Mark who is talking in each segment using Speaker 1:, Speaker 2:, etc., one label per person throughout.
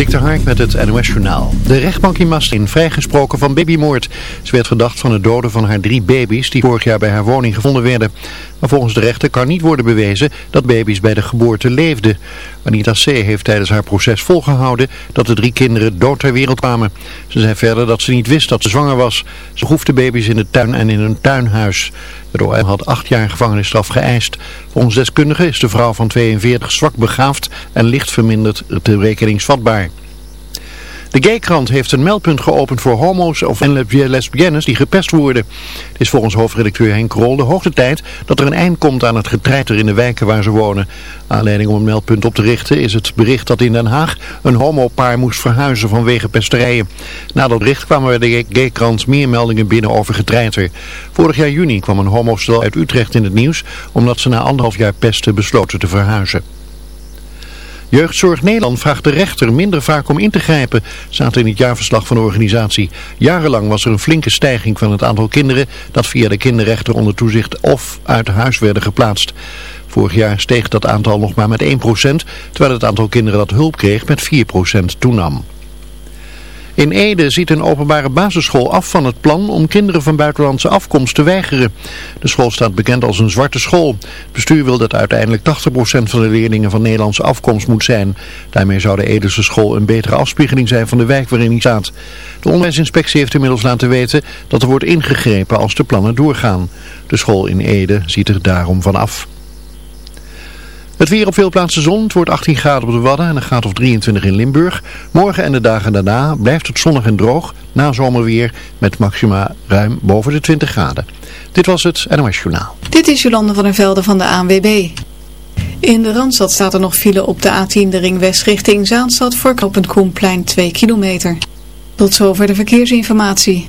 Speaker 1: Dik de Hark met het NOS Journaal. De rechtbank in Maastricht vrijgesproken van babymoord. Ze werd verdacht van het doden van haar drie baby's die vorig jaar bij haar woning gevonden werden. Maar volgens de rechter kan niet worden bewezen dat baby's bij de geboorte leefden. Anita C. heeft tijdens haar proces volgehouden dat de drie kinderen dood ter wereld kwamen. Ze zei verder dat ze niet wist dat ze zwanger was. Ze groef de baby's in de tuin en in een tuinhuis. De OM had acht jaar gevangenisstraf geëist. Volgens deskundigen is de vrouw van 42 zwak begaafd en licht verminderd rekeningsvatbaar. De Gaykrant heeft een meldpunt geopend voor homo's of en lesbiennes die gepest worden. Het is volgens hoofdredacteur Henk Rol de hoogte tijd dat er een eind komt aan het getreiter in de wijken waar ze wonen. Aanleiding om een meldpunt op te richten is het bericht dat in Den Haag een homopaar moest verhuizen vanwege pesterijen. Na dat bericht kwamen bij de Gaykrant meer meldingen binnen over getreiter. Vorig jaar juni kwam een homostel uit Utrecht in het nieuws omdat ze na anderhalf jaar pesten besloten te verhuizen. Jeugdzorg Nederland vraagt de rechter minder vaak om in te grijpen, staat in het jaarverslag van de organisatie. Jarenlang was er een flinke stijging van het aantal kinderen dat via de kinderrechter onder toezicht of uit huis werden geplaatst. Vorig jaar steeg dat aantal nog maar met 1%, terwijl het aantal kinderen dat hulp kreeg met 4% toenam. In Ede ziet een openbare basisschool af van het plan om kinderen van buitenlandse afkomst te weigeren. De school staat bekend als een zwarte school. Het bestuur wil dat uiteindelijk 80% van de leerlingen van Nederlandse afkomst moet zijn. Daarmee zou de Edese school een betere afspiegeling zijn van de wijk waarin hij staat. De onderwijsinspectie heeft inmiddels laten weten dat er wordt ingegrepen als de plannen doorgaan. De school in Ede ziet er daarom van af. Het weer op veel plaatsen zon. Het wordt 18 graden op de Wadden en een graad of 23 in Limburg. Morgen en de dagen daarna blijft het zonnig en droog. Na zomerweer met maxima ruim boven de 20 graden. Dit was het NOS Journaal.
Speaker 2: Dit is Jolande van der Velde van de ANWB. In de Randstad staat er nog file op de A10 de ring west richting Zaanstad voor knooppunt Koenplein 2 kilometer. Tot zover de verkeersinformatie.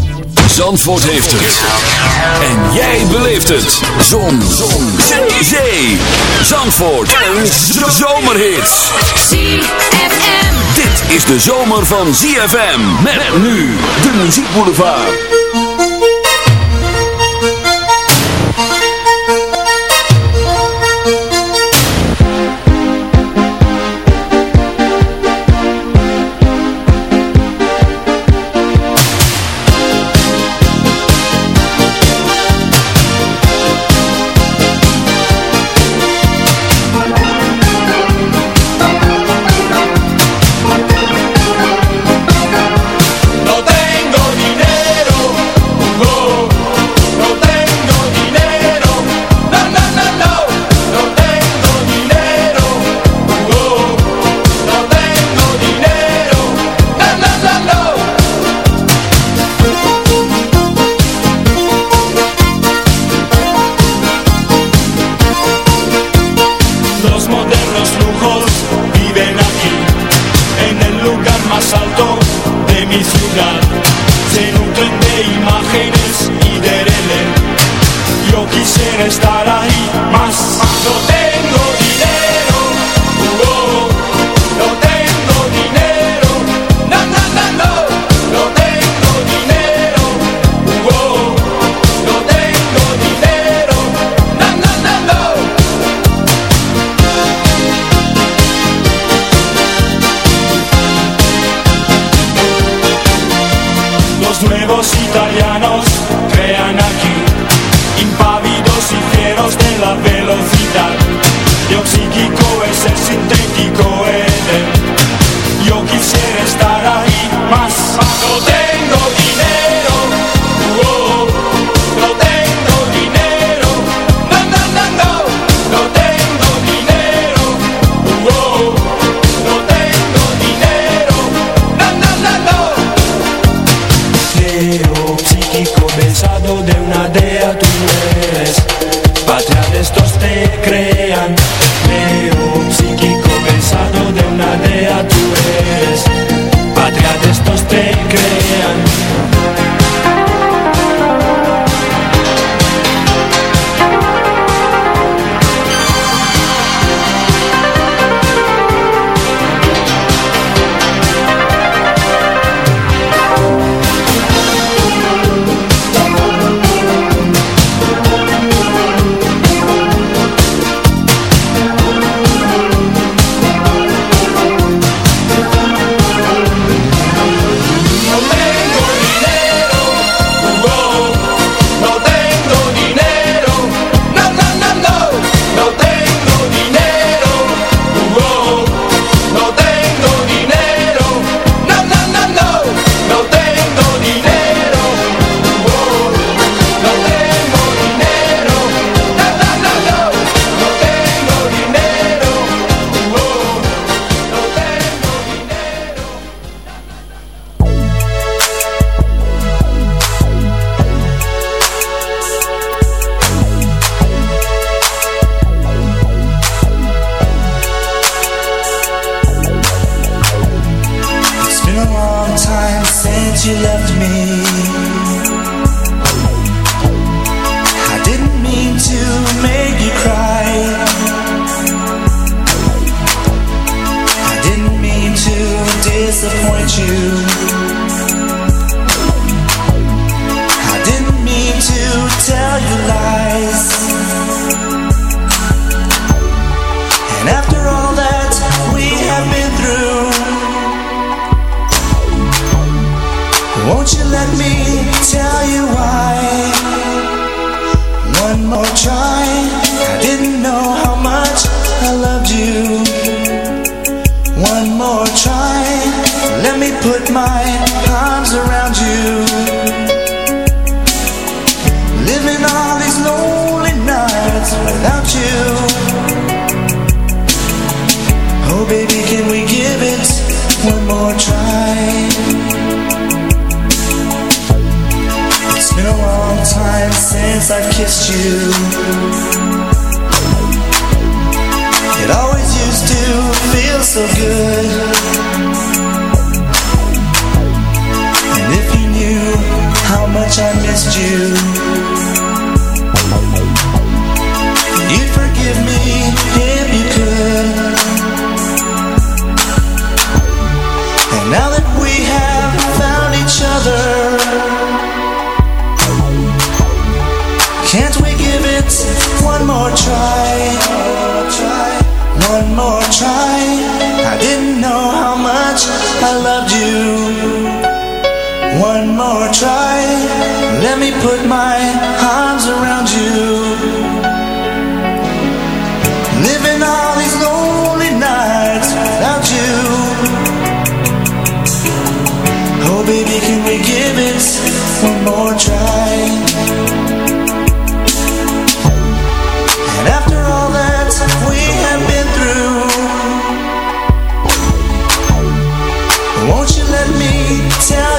Speaker 3: Zandvoort heeft het. En jij beleeft het. Zon. Zon. Zee. Zee. Zandvoort. Een zomerhit.
Speaker 4: ZFM.
Speaker 3: Dit is de zomer van ZFM. Met nu de muziekboulevard.
Speaker 5: I kissed you. It always used to feel so good. And if you knew how much I missed you Won't you let me tell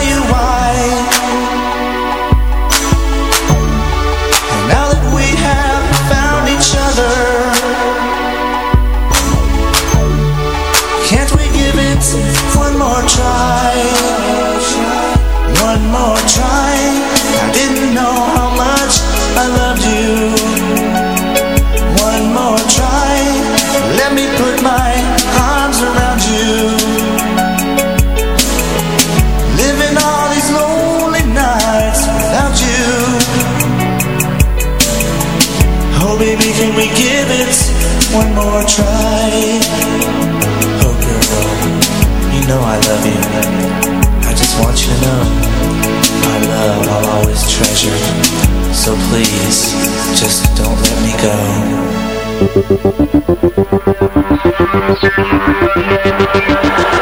Speaker 5: So please, just don't let me go.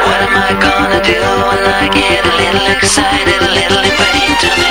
Speaker 6: What am I gonna do when I get a little excited, a little
Speaker 7: inflamed?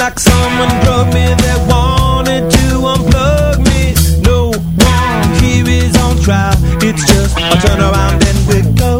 Speaker 8: like
Speaker 9: someone drugged me that wanted to unplug me. No one here is on trial. It's just a turnaround and we go.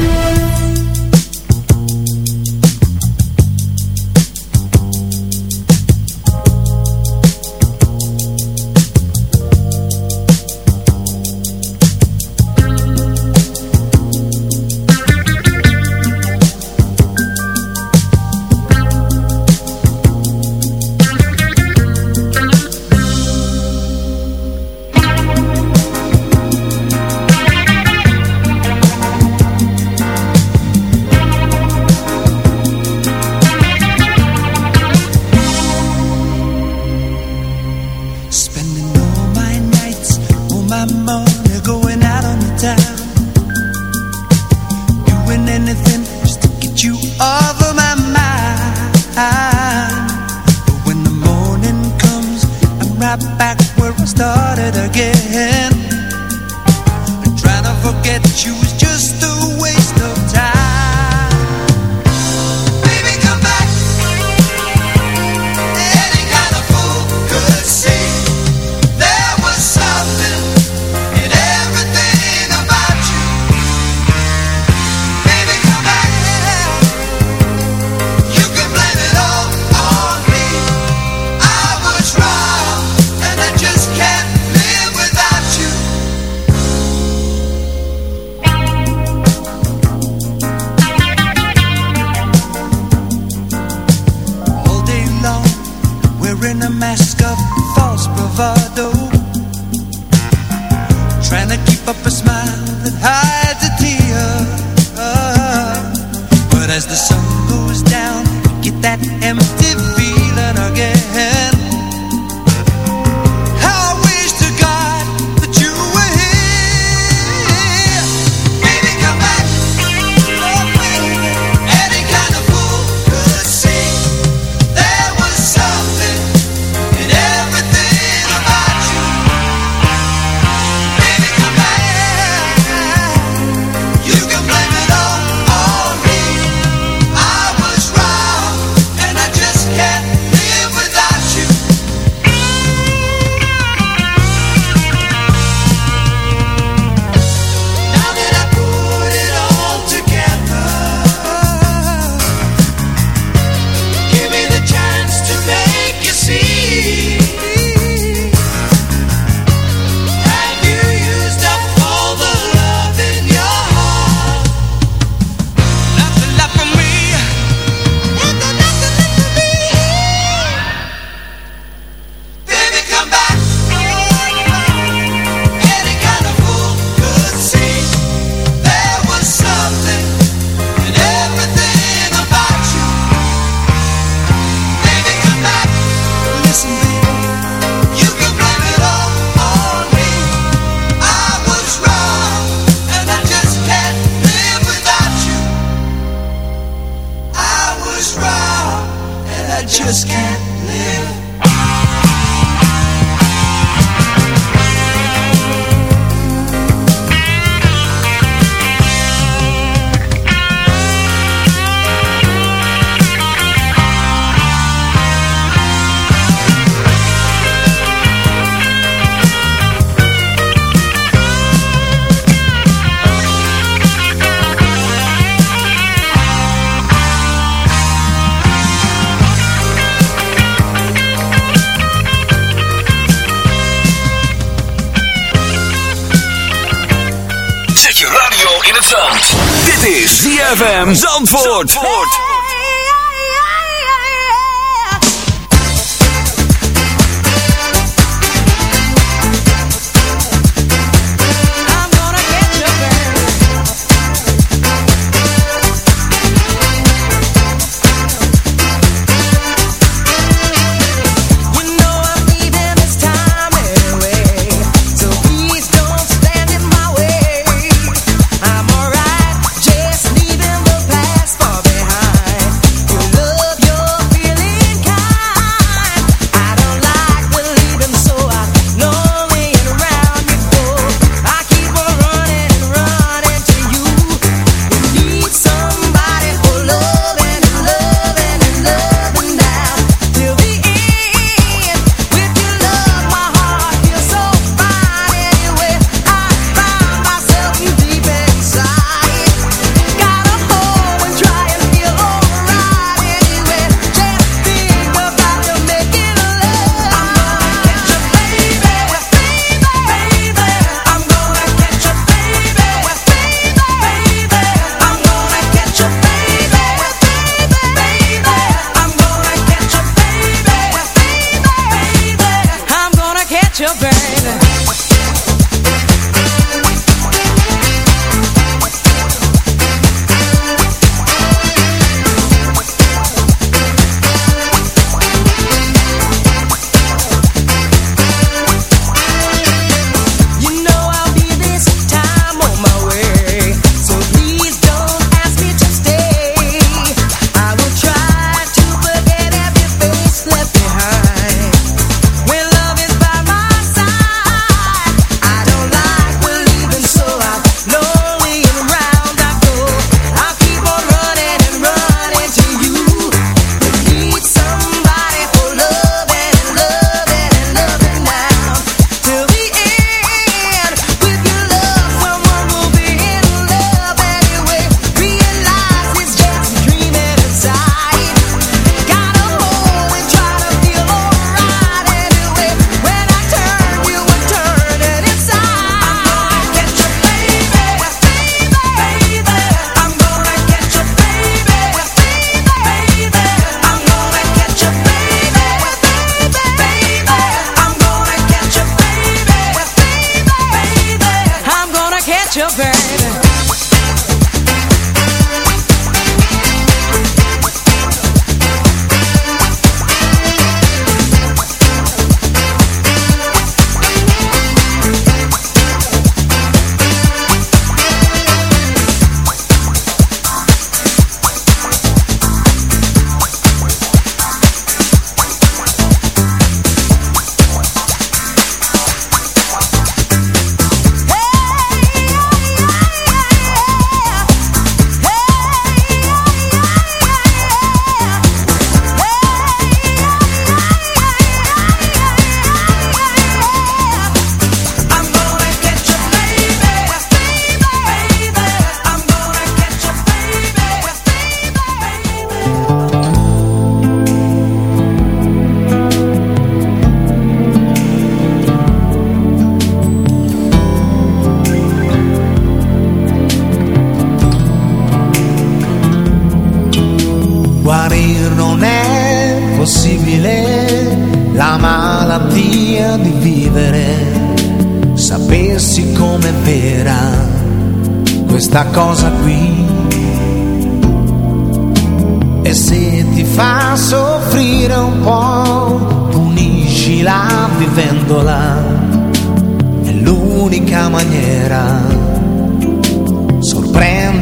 Speaker 10: Zandvoort.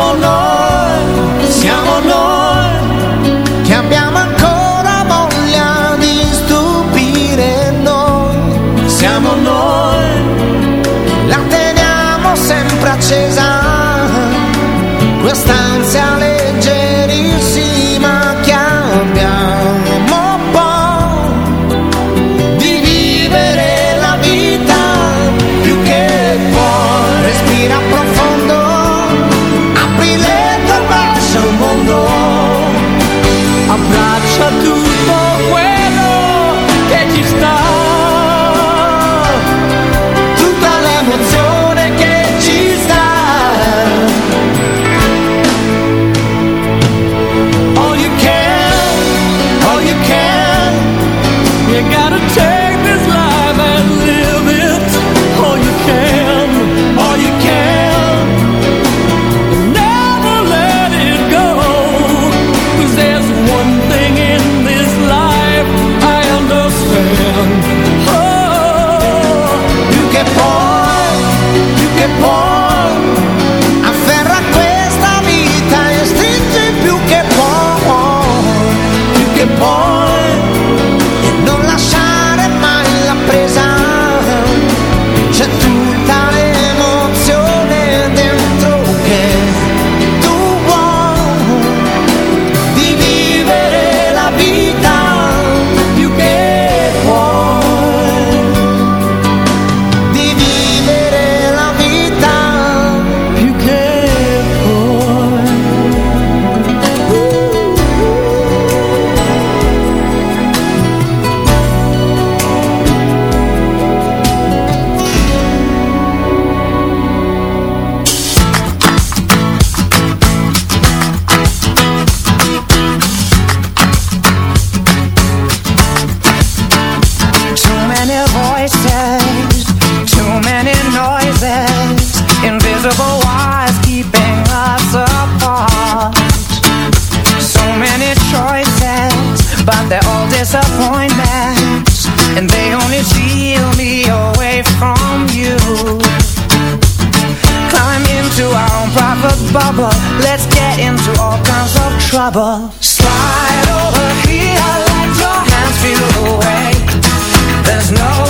Speaker 11: siamo noi, siamo noi che abbiamo ancora voglia di stupire noi, siamo noi, la teniamo sempre accesa, questa quest'ansia leggera. all disappointments And they only steal me
Speaker 12: away from you. Climb into our
Speaker 11: own private bubble. Let's get into all kinds of trouble. Slide over here, let your hands feel the way There's no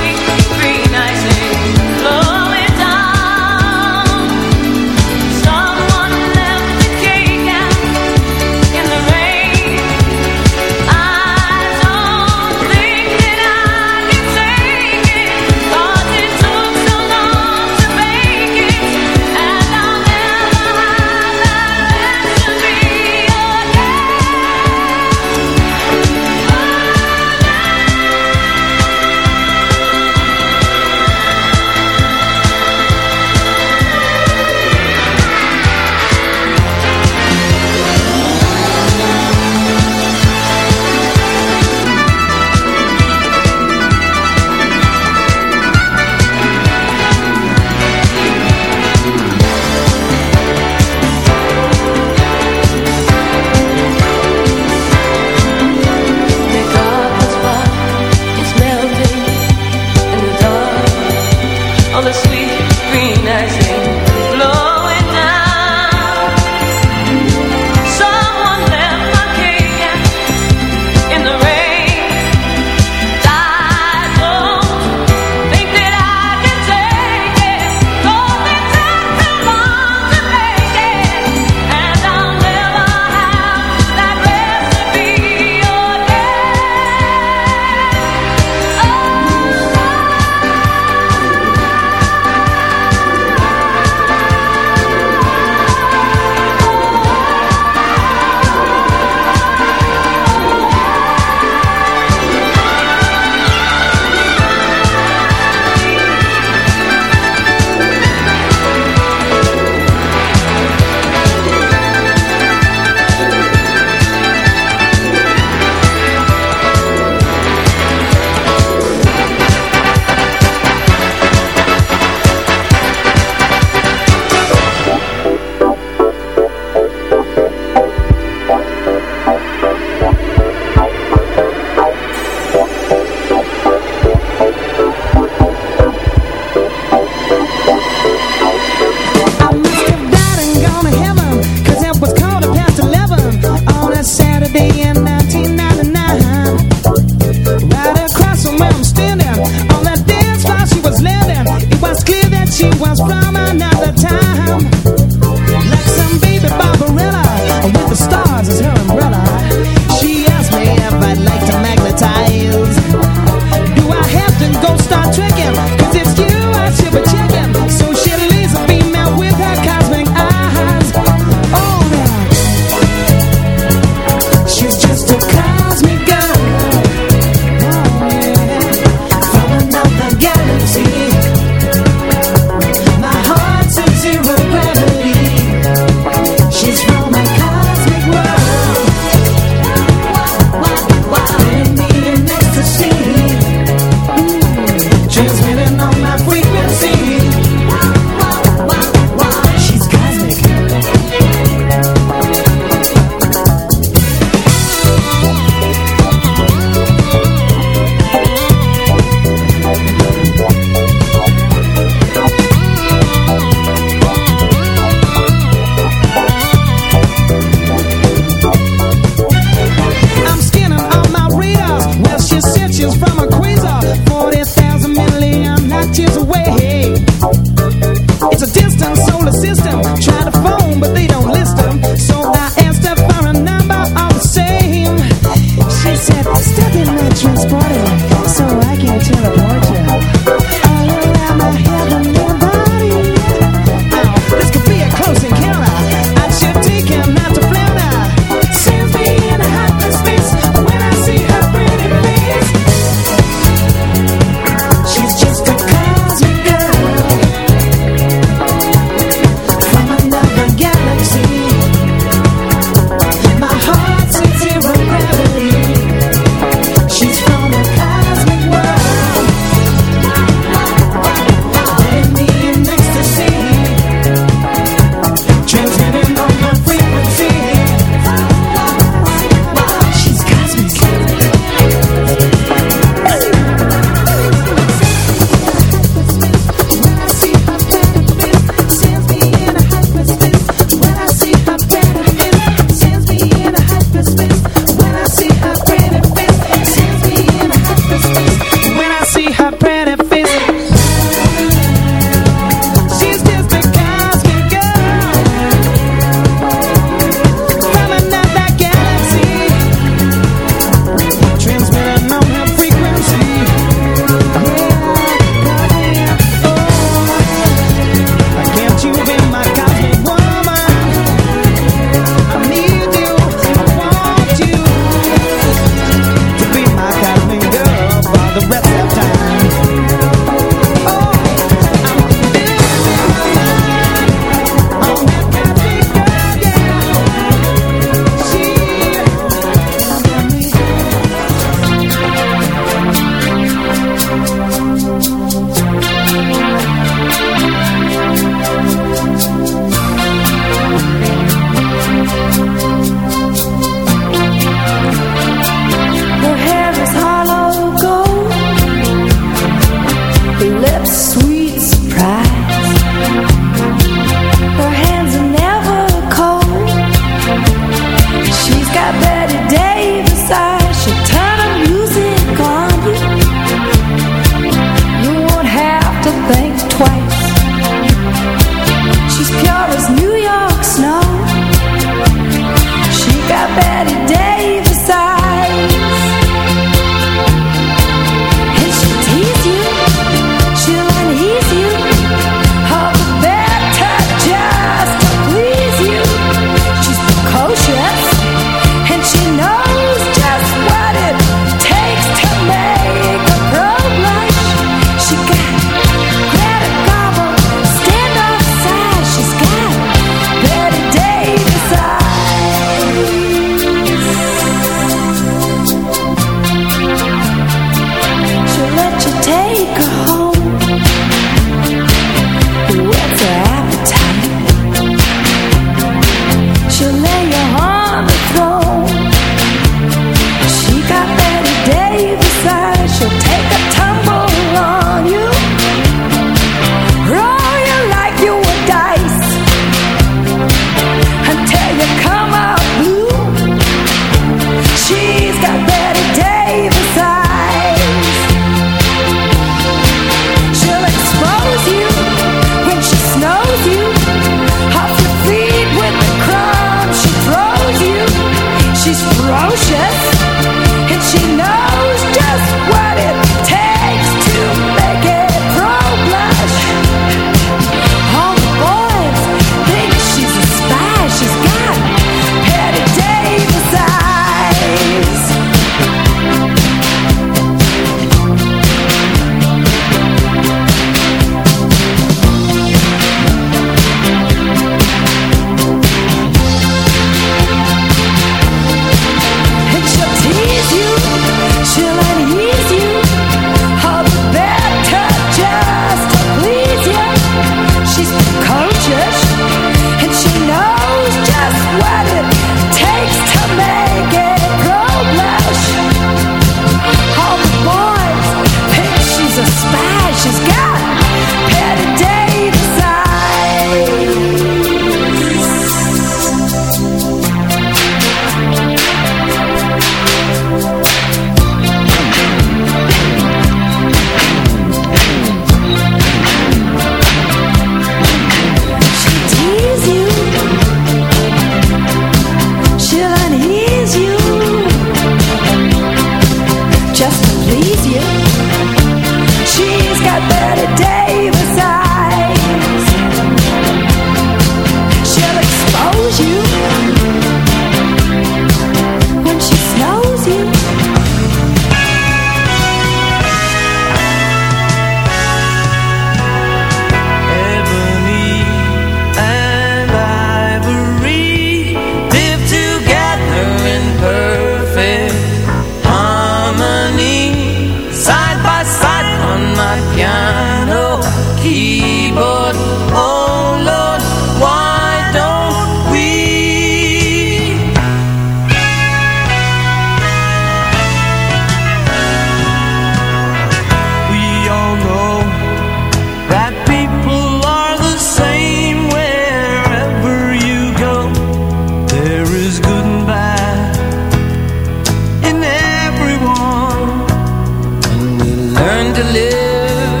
Speaker 9: learn to live.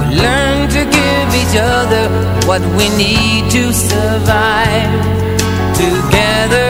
Speaker 9: We learn to give each other What we need to survive. Together